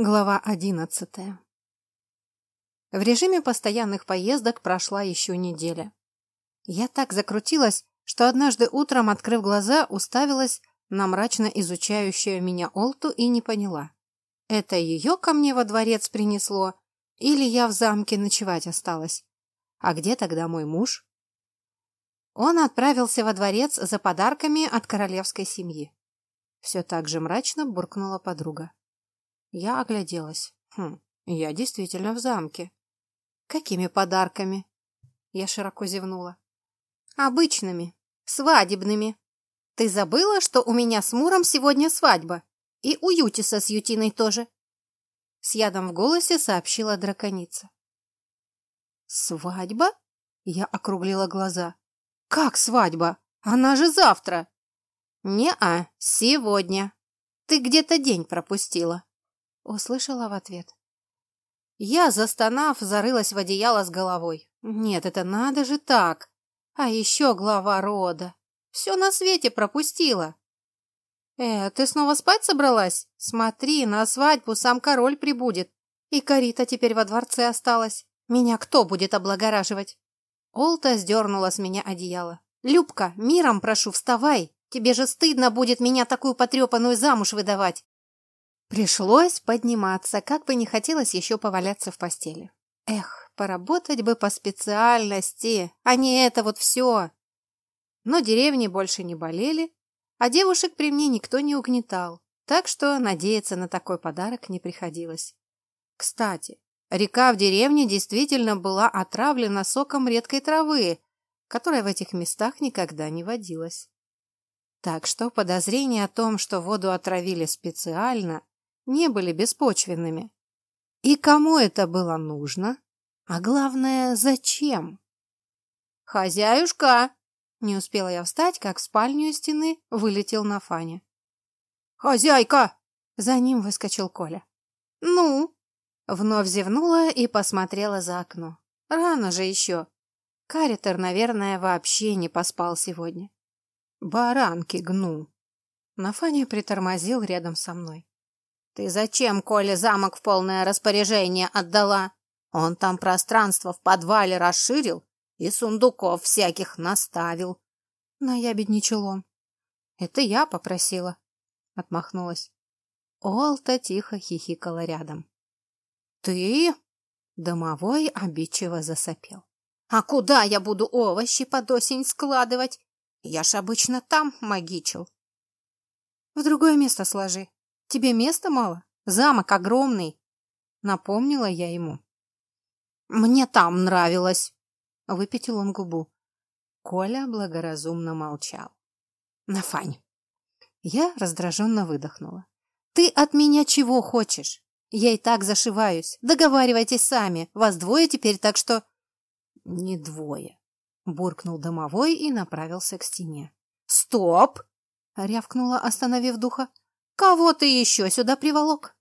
Глава одиннадцатая В режиме постоянных поездок прошла еще неделя. Я так закрутилась, что однажды утром, открыв глаза, уставилась на мрачно изучающую меня Олту и не поняла. Это ее ко мне во дворец принесло, или я в замке ночевать осталась? А где тогда мой муж? Он отправился во дворец за подарками от королевской семьи. Все так же мрачно буркнула подруга. Я огляделась. Хм, я действительно в замке. Какими подарками? Я широко зевнула. Обычными, свадебными. Ты забыла, что у меня с Муром сегодня свадьба? И у Ютиса с Ютиной тоже. С ядом в голосе сообщила драконица. Свадьба? Я округлила глаза. Как свадьба? Она же завтра. Не-а, сегодня. Ты где-то день пропустила. Услышала в ответ. Я, застонав, зарылась в одеяло с головой. Нет, это надо же так. А еще глава рода. Все на свете пропустила. Э, ты снова спать собралась? Смотри, на свадьбу сам король прибудет. И Карита теперь во дворце осталась. Меня кто будет облагораживать? Олта сдернула с меня одеяло. Любка, миром прошу, вставай. Тебе же стыдно будет меня такую потрепанную замуж выдавать. Пришлось подниматься, как бы не хотелось еще поваляться в постели. Эх, поработать бы по специальности, а не это вот все. Но деревни больше не болели, а девушек при мне никто не угнетал, так что надеяться на такой подарок не приходилось. Кстати, река в деревне действительно была отравлена соком редкой травы, которая в этих местах никогда не водилась. Так что подозрение о том, что воду отравили специально, не были беспочвенными. И кому это было нужно? А главное, зачем? «Хозяюшка!» Не успела я встать, как в спальню стены вылетел на Фане. «Хозяйка!» За ним выскочил Коля. «Ну?» Вновь зевнула и посмотрела за окно. Рано же еще. Каритер, наверное, вообще не поспал сегодня. «Баранки гну!» Нафаня притормозил рядом со мной. «Ты зачем Коле замок в полное распоряжение отдала? Он там пространство в подвале расширил и сундуков всяких наставил». Наябедничал он. «Это я попросила», — отмахнулась. Олта тихо хихикала рядом. «Ты?» — домовой обидчиво засопел. «А куда я буду овощи под осень складывать? Я ж обычно там магичил». «В другое место сложи», Тебе места мало? Замок огромный. Напомнила я ему. Мне там нравилось. Выпятил он губу. Коля благоразумно молчал. Нафань. Я раздраженно выдохнула. Ты от меня чего хочешь? Я и так зашиваюсь. Договаривайтесь сами. Вас двое теперь, так что... Не двое. Буркнул домовой и направился к стене. Стоп! Рявкнула, остановив духа. Кого ты еще сюда приволок?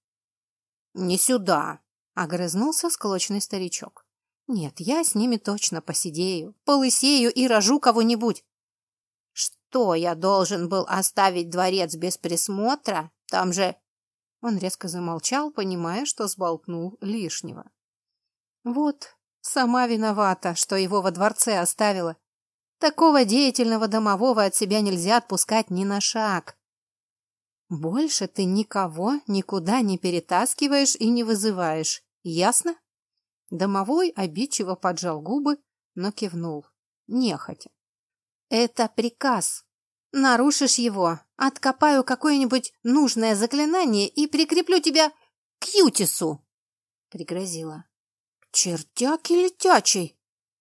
Не сюда, огрызнулся склочный старичок. Нет, я с ними точно посидею, полысею и рожу кого-нибудь. Что я должен был оставить дворец без присмотра? Там же... Он резко замолчал, понимая, что сболтнул лишнего. Вот, сама виновата, что его во дворце оставила. Такого деятельного домового от себя нельзя отпускать ни на шаг. Больше ты никого никуда не перетаскиваешь и не вызываешь. Ясно? Домовой обидчиво поджал губы, но кивнул. Нехотя. Это приказ. Нарушишь его, откопаю какое-нибудь нужное заклинание и прикреплю тебя к Ютису, пригрозила. Чертяк и летячий,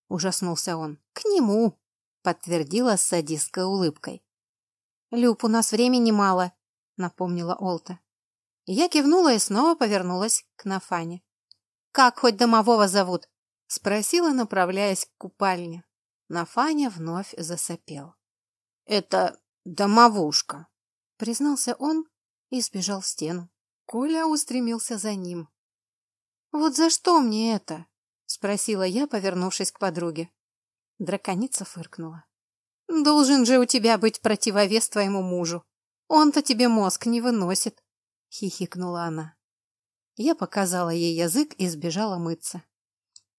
ужаснулся он. К нему, подтвердила с садистской улыбкой. Люб, у нас времени мало, напомнила Олта. Я кивнула и снова повернулась к Нафане. «Как хоть домового зовут?» — спросила, направляясь к купальне. Нафаня вновь засопел. «Это домовушка», — признался он и сбежал в стену. Коля устремился за ним. «Вот за что мне это?» — спросила я, повернувшись к подруге. Драконица фыркнула. «Должен же у тебя быть противовес твоему мужу. Он-то тебе мозг не выносит, хихикнула она. Я показала ей язык и сбежала мыться.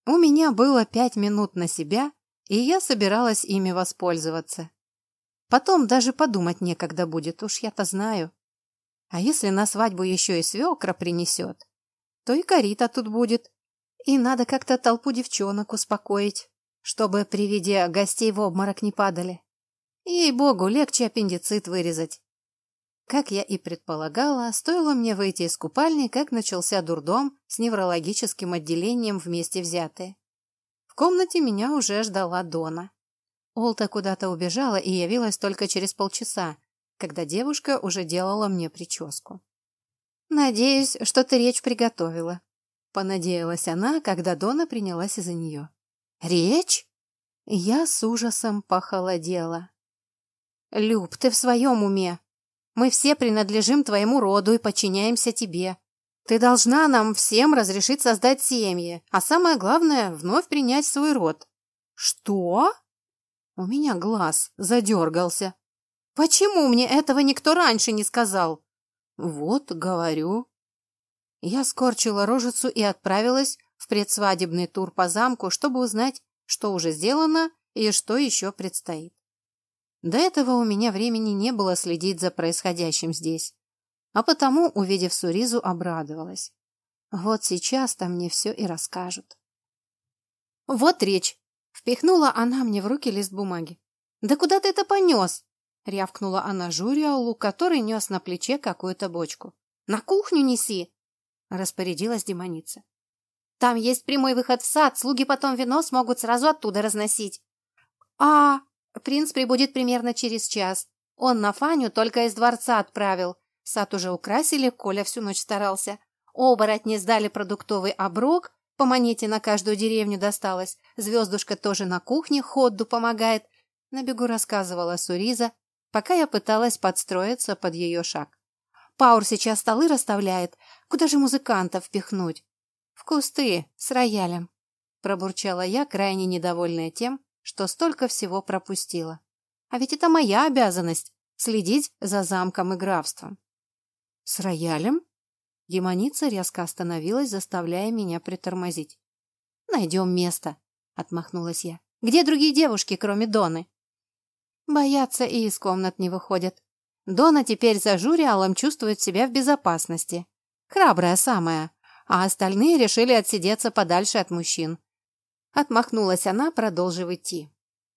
У меня было пять минут на себя, и я собиралась ими воспользоваться. Потом даже подумать некогда будет, уж я-то знаю. А если на свадьбу еще и свекра принесет, то и Карита тут будет. И надо как-то толпу девчонок успокоить, чтобы при виде гостей в обморок не падали. Ей-богу, легче аппендицит вырезать. Как я и предполагала, стоило мне выйти из купальни, как начался дурдом с неврологическим отделением вместе взятые. В комнате меня уже ждала Дона. Олта куда-то убежала и явилась только через полчаса, когда девушка уже делала мне прическу. «Надеюсь, что ты речь приготовила», — понадеялась она, когда Дона принялась из-за нее. «Речь?» Я с ужасом похолодела. «Люб, ты в своем уме? Мы все принадлежим твоему роду и подчиняемся тебе. Ты должна нам всем разрешить создать семьи, а самое главное — вновь принять свой род». «Что?» У меня глаз задергался. «Почему мне этого никто раньше не сказал?» «Вот, говорю». Я скорчила рожицу и отправилась в предсвадебный тур по замку, чтобы узнать, что уже сделано и что еще предстоит. До этого у меня времени не было следить за происходящим здесь, а потому, увидев Суризу, обрадовалась. Вот сейчас-то мне все и расскажут. Вот речь. Впихнула она мне в руки лист бумаги. «Да куда ты это понес?» рявкнула она Журиалу, который нес на плече какую-то бочку. «На кухню неси!» распорядилась демоница. «Там есть прямой выход в сад, слуги потом вино смогут сразу оттуда разносить». «А, принц прибудет примерно через час. Он на Фаню только из дворца отправил. Сад уже украсили, Коля всю ночь старался. Оборотни сдали продуктовый оброк, по монете на каждую деревню досталось. Звездушка тоже на кухне Ходду помогает. На бегу рассказывала Суриза, пока я пыталась подстроиться под ее шаг. Паур сейчас столы расставляет. Куда же музыкантов впихнуть? В кусты, с роялем. Пробурчала я, крайне недовольная тем, что столько всего пропустила. А ведь это моя обязанность — следить за замком и графством. С роялем? Демоница резко остановилась, заставляя меня притормозить. «Найдем место», — отмахнулась я. «Где другие девушки, кроме Доны?» Боятся и из комнат не выходят. Дона теперь за журиалом чувствует себя в безопасности. Храбрая самая, а остальные решили отсидеться подальше от мужчин. Отмахнулась она, продолжив идти.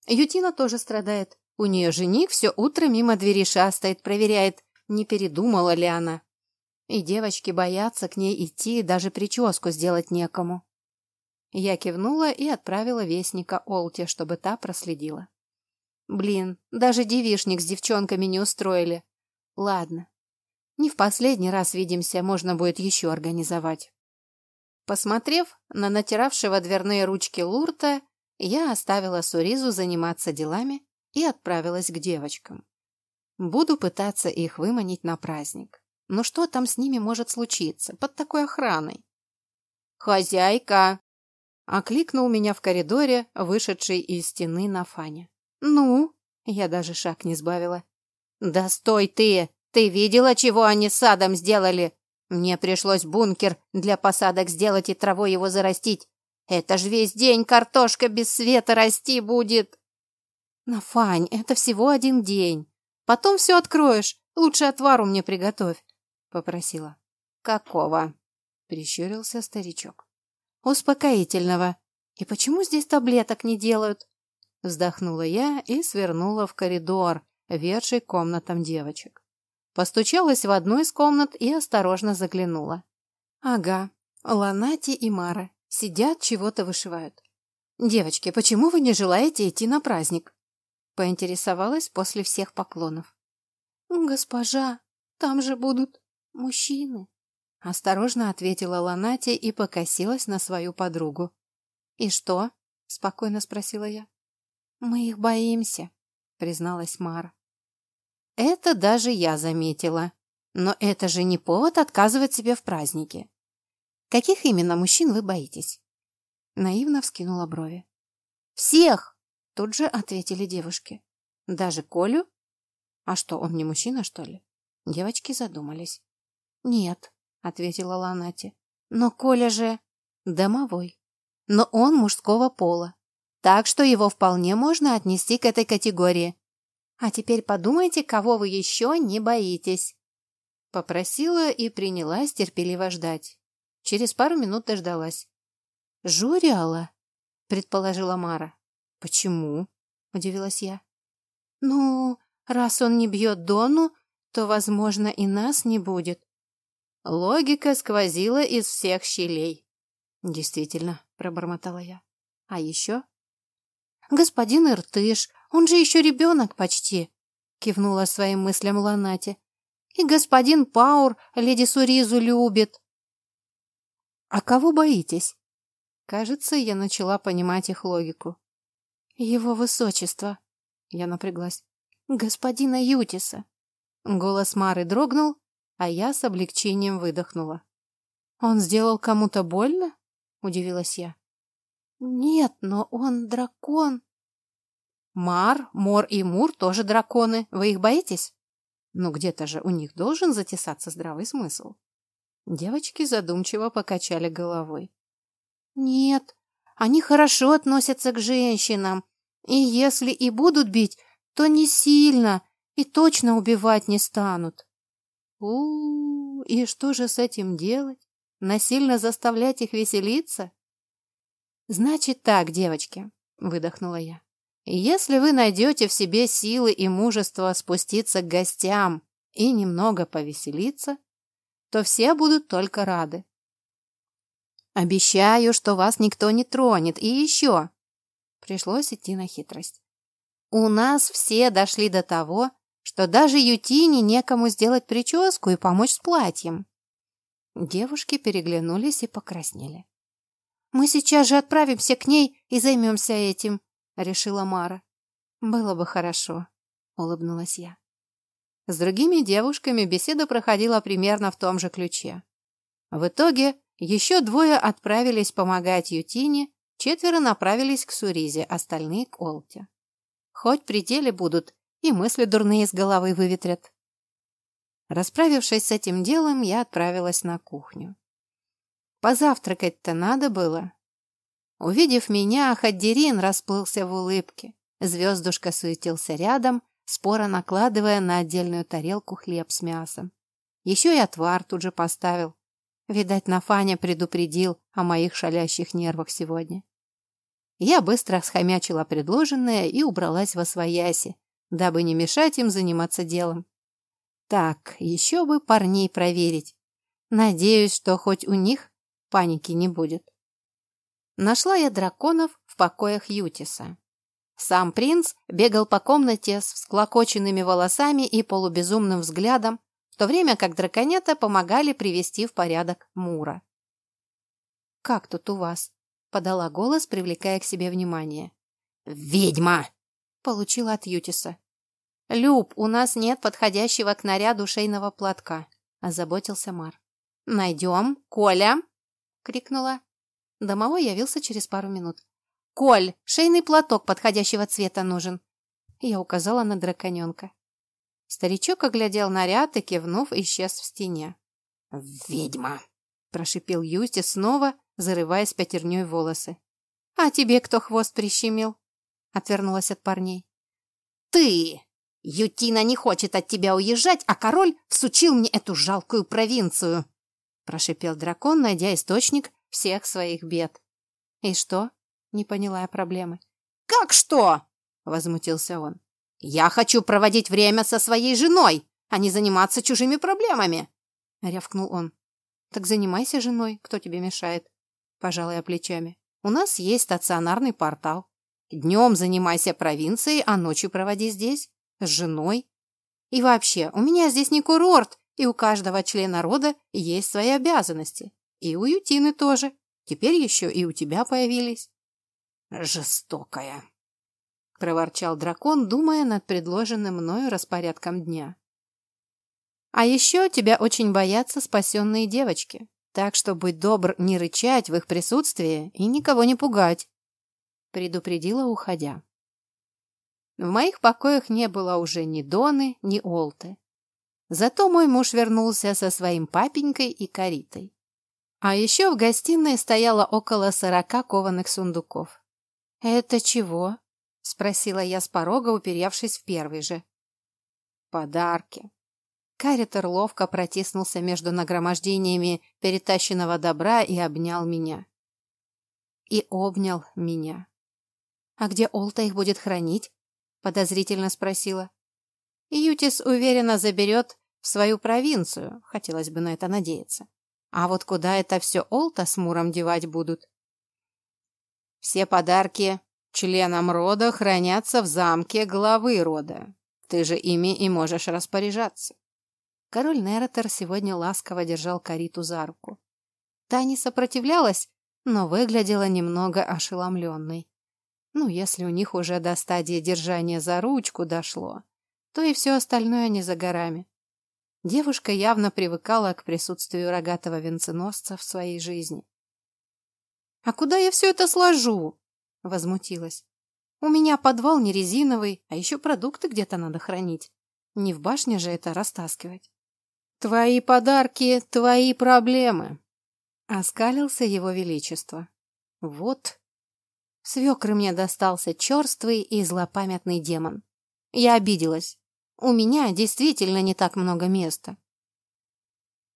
Ютина тоже страдает. У нее жених все утро мимо двери шастает, проверяет, не передумала ли она. И девочки боятся к ней идти, даже прическу сделать некому. Я кивнула и отправила вестника Олте, чтобы та проследила. Блин, даже девишник с девчонками не устроили. Ладно. Не в последний раз видимся, можно будет еще организовать. Посмотрев на натиравшего дверные ручки Лурта, я оставила Суризу заниматься делами и отправилась к девочкам. Буду пытаться их выманить на праздник. Но что там с ними может случиться под такой охраной? «Хозяйка!» — окликнул меня в коридоре, вышедший из стены на Фане. «Ну?» — я даже шаг не сбавила. «Да стой ты! Ты видела, чего они с садом сделали? Мне пришлось бункер для посадок сделать и травой его зарастить. Это ж весь день картошка без света расти будет!» «Нафань, это всего один день. Потом все откроешь. Лучше отвару мне приготовь попросила. Какого? прищурился старичок. Успокоительного. И почему здесь таблеток не делают? Вздохнула я и свернула в коридор, ведший комнатам девочек. Постучалась в одну из комнат и осторожно заглянула. Ага, Ланати и Мара сидят, чего-то вышивают. «Девочки, почему вы не желаете идти на праздник?» Поинтересовалась после всех поклонов. «Госпожа, там же будут «Мужчины», — осторожно ответила Ланати и покосилась на свою подругу. «И что?» — спокойно спросила я. «Мы их боимся», — призналась Мара. «Это даже я заметила. Но это же не повод отказывать себе в празднике. Каких именно мужчин вы боитесь?» Наивно вскинула брови. «Всех!» — тут же ответили девушки. «Даже Колю? А что, он не мужчина, что ли?» Девочки задумались. «Нет», — ответила Ланати. Но Коля же домовой. Но он мужского пола. Так что его вполне можно отнести к этой категории. А теперь подумайте, кого вы еще не боитесь. Попросила и принялась терпеливо ждать. Через пару минут дождалась. «Журяла?» — предположила Мара. «Почему?» — удивилась я. «Ну, раз он не бьет Дону, то, возможно, и нас не будет». Логика сквозила из всех щелей. «Действительно», — пробормотала я. «А еще?» «Господин Иртыш, он же еще ребенок почти», — кивнула своим мыслям Ланати. «И господин Паур леди Суризу любит». «А кого боитесь?» Кажется, я начала понимать их логику. «Его высочество», — я напряглась, — «господина Ютиса». Голос Мары дрогнул, а я с облегчением выдохнула. «Он сделал кому-то больно?» — удивилась я. «Нет, но он дракон». «Мар, Мор и Мур тоже драконы. Вы их боитесь?» «Ну, где-то же у них должен затесаться здравый смысл». Девочки задумчиво покачали головой. «Нет, они хорошо относятся к женщинам, и если и будут бить, то не сильно и точно убивать не станут». «У, -у и что же с этим делать? Насильно заставлять их веселиться?» «Значит так, девочки», — выдохнула я. «Если вы найдете в себе силы и мужество спуститься к гостям и немного повеселиться, то все будут только рады. Обещаю, что вас никто не тронет. И еще. Пришлось идти на хитрость. У нас все дошли до того, что даже Ютине некому сделать прическу и помочь с платьем. Девушки переглянулись и покраснели. «Мы сейчас же отправимся к ней и займемся этим», — решила Мара. «Было бы хорошо», — улыбнулась я. С другими девушками беседа проходила примерно в том же ключе. В итоге еще двое отправились помогать Ютине, четверо направились к Суризе, остальные к Олте. Хоть при деле будут, и мысли дурные из головы выветрят. Расправившись с этим делом, я отправилась на кухню. Позавтракать-то надо было. Увидев меня, Хаддерин расплылся в улыбке. Звездушка суетился рядом, споро накладывая на отдельную тарелку хлеб с мясом. Еще и отвар тут же поставил, Видать, Нафаня предупредил о моих шалящих нервах сегодня. Я быстро схомячила предложенное и убралась во свояси, дабы не мешать им заниматься делом. Так, еще бы парней проверить. Надеюсь, что хоть у них паники не будет. Нашла я драконов в покоях Ютиса. Сам принц бегал по комнате с всклокоченными волосами и полубезумным взглядом, то время как драконята помогали привести в порядок Мура. «Как тут у вас?» — подала голос, привлекая к себе внимание. «Ведьма!» — получила от Ютиса. «Люб, у нас нет подходящего к наряду шейного платка», — озаботился Мар. «Найдем. Коля!» — крикнула. Домовой явился через пару минут. «Коль, шейный платок подходящего цвета нужен!» Я указала на драконенка. Старичок оглядел наряд и, кивнув, исчез в стене. «Ведьма!» – прошипел Юсти снова, зарываясь пятерней волосы. «А тебе кто хвост прищемил?» – отвернулась от парней. «Ты! Ютина не хочет от тебя уезжать, а король всучил мне эту жалкую провинцию!» – прошипел дракон, найдя источник всех своих бед. «И что?» – не поняла я проблемы. «Как что?» – возмутился он. «Я хочу проводить время со своей женой, а не заниматься чужими проблемами!» — рявкнул он. «Так занимайся женой, кто тебе мешает?» Пожалуй, плечами. «У нас есть стационарный портал. Днем занимайся провинцией, а ночью проводи здесь, с женой. И вообще, у меня здесь не курорт, и у каждого члена рода есть свои обязанности. И у Ютины тоже. Теперь еще и у тебя появились». «Жестокая», проворчал дракон, думая над предложенным мною распорядком дня. А еще тебя очень боятся спасенные девочки, так что будь добр не рычать в их присутствии и никого не пугать, предупредила, уходя. В моих покоях не было уже ни Доны, ни Олты. Зато мой муж вернулся со своим папенькой и Каритой. А еще в гостиной стояло около сорока кованых сундуков. «Это чего?» — спросила я с порога, уперевшись в первый же. «Подарки». Каритер ловко протиснулся между нагромождениями перетащенного добра и обнял меня. И обнял меня. «А где Олта их будет хранить?» — подозрительно спросила. «Ютис уверенно заберет в свою провинцию, хотелось бы на это надеяться. А вот куда это все Олта с Муром девать будут? Все подарки членам рода хранятся в замке главы рода. Ты же ими и можешь распоряжаться. Король Нератор сегодня ласково держал Кариту за руку. Та не сопротивлялась, но выглядела немного ошеломленной. Ну, если у них уже до стадии держания за ручку дошло, то и все остальное не за горами. Девушка явно привыкала к присутствию рогатого венценосца в своей жизни. «А куда я все это сложу?» — возмутилась. «У меня подвал не резиновый, а еще продукты где-то надо хранить. Не в башне же это растаскивать». «Твои подарки — твои проблемы», — оскалился его величество. «Вот». Свекры мне достался черствый и злопамятный демон. Я обиделась. У меня действительно не так много места.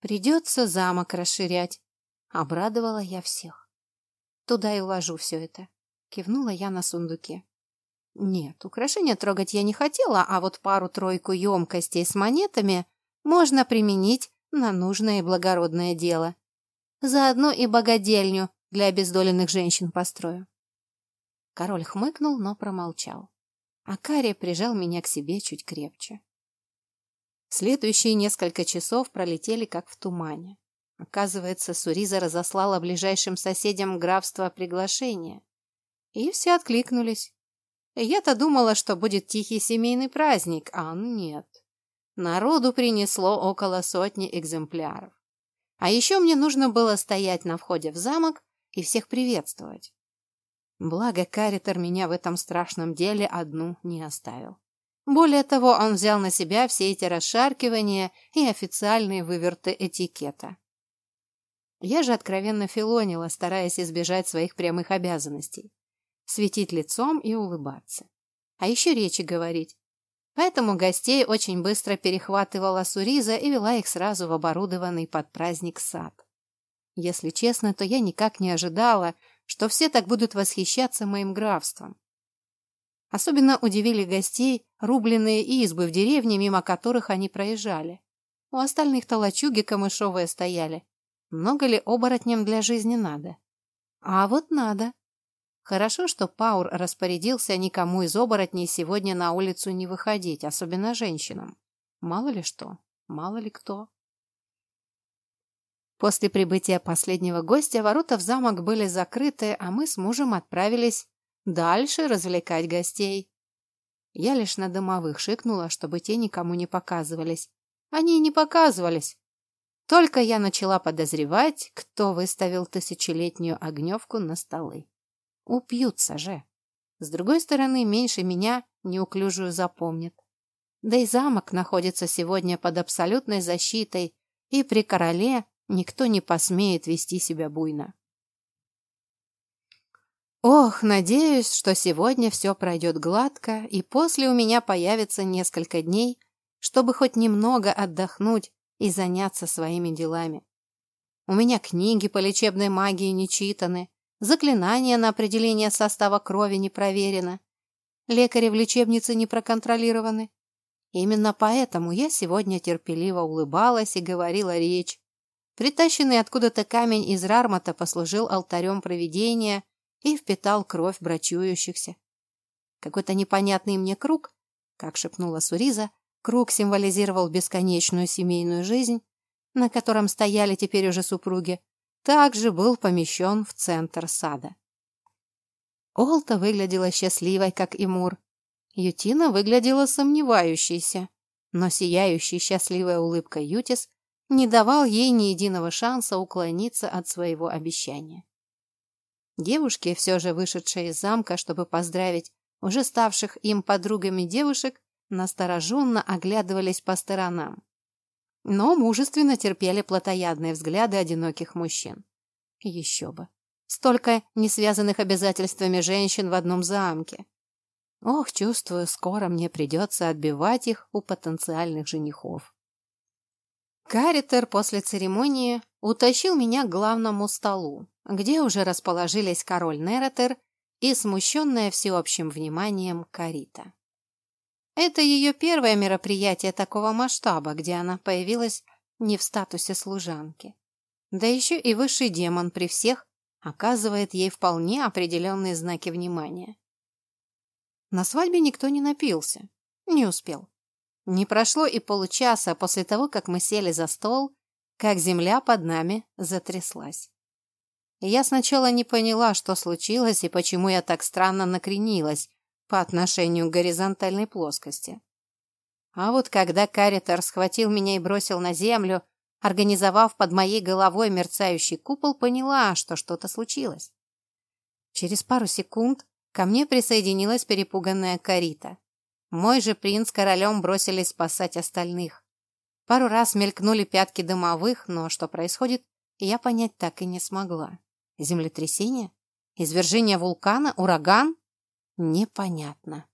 Придется замок расширять. Обрадовала я всех. Туда и уложу все это. Кивнула я на сундуке. Нет, украшения трогать я не хотела, а вот пару-тройку емкостей с монетами можно применить на нужное и благородное дело. Заодно и богадельню для обездоленных женщин построю. Король хмыкнул, но промолчал а Карри прижал меня к себе чуть крепче. Следующие несколько часов пролетели как в тумане. Оказывается, Суриза разослала ближайшим соседям графства приглашение. И все откликнулись. Я-то думала, что будет тихий семейный праздник, а нет. Народу принесло около сотни экземпляров. А еще мне нужно было стоять на входе в замок и всех приветствовать. Благо, Каритер меня в этом страшном деле одну не оставил. Более того, он взял на себя все эти расшаркивания и официальные выверты этикета. Я же откровенно филонила, стараясь избежать своих прямых обязанностей. Светить лицом и улыбаться. А еще речи говорить. Поэтому гостей очень быстро перехватывала Суриза и вела их сразу в оборудованный под праздник сад. Если честно, то я никак не ожидала, что все так будут восхищаться моим графством. Особенно удивили гостей рубленные избы в деревне, мимо которых они проезжали. У остальных-то лачуги камышовые стояли. Много ли оборотням для жизни надо? А вот надо. Хорошо, что Паур распорядился никому из оборотней сегодня на улицу не выходить, особенно женщинам. Мало ли что, мало ли кто. После прибытия последнего гостя ворота в замок были закрыты, а мы с мужем отправились дальше развлекать гостей. Я лишь на домовых шикнула, чтобы те никому не показывались. Они и не показывались. Только я начала подозревать, кто выставил тысячелетнюю огневку на столы. Упьются же. С другой стороны, меньше меня неуклюжую запомнит. Да и замок находится сегодня под абсолютной защитой, и при короле Никто не посмеет вести себя буйно. Ох, надеюсь, что сегодня все пройдет гладко, и после у меня появится несколько дней, чтобы хоть немного отдохнуть и заняться своими делами. У меня книги по лечебной магии не читаны, заклинания на определение состава крови не проверено, лекари в лечебнице не проконтролированы. Именно поэтому я сегодня терпеливо улыбалась и говорила речь, Притащенный откуда-то камень из рармата послужил алтарем провидения и впитал кровь брачующихся. Какой-то непонятный мне круг, как шепнула Суриза, круг символизировал бесконечную семейную жизнь, на котором стояли теперь уже супруги, также был помещен в центр сада. Олта выглядела счастливой, как и Мур. Ютина выглядела сомневающейся, но сияющей счастливой улыбкой Ютис не давал ей ни единого шанса уклониться от своего обещания. Девушки, все же вышедшие из замка, чтобы поздравить уже ставших им подругами девушек, настороженно оглядывались по сторонам. Но мужественно терпели плотоядные взгляды одиноких мужчин. Еще бы. Столько несвязанных обязательствами женщин в одном замке. Ох, чувствую, скоро мне придется отбивать их у потенциальных женихов. Каритер после церемонии утащил меня к главному столу, где уже расположились король Неретер и смущенная всеобщим вниманием Карита. Это ее первое мероприятие такого масштаба, где она появилась не в статусе служанки. Да еще и высший демон при всех оказывает ей вполне определенные знаки внимания. На свадьбе никто не напился, не успел. Не прошло и получаса после того, как мы сели за стол, как земля под нами затряслась. Я сначала не поняла, что случилось и почему я так странно накренилась по отношению к горизонтальной плоскости. А вот когда Каритер схватил меня и бросил на землю, организовав под моей головой мерцающий купол, поняла, что что-то случилось. Через пару секунд ко мне присоединилась перепуганная Карита. Мой же принц королем бросились спасать остальных. Пару раз мелькнули пятки дымовых, но что происходит, я понять так и не смогла. Землетрясение? Извержение вулкана? Ураган? Непонятно.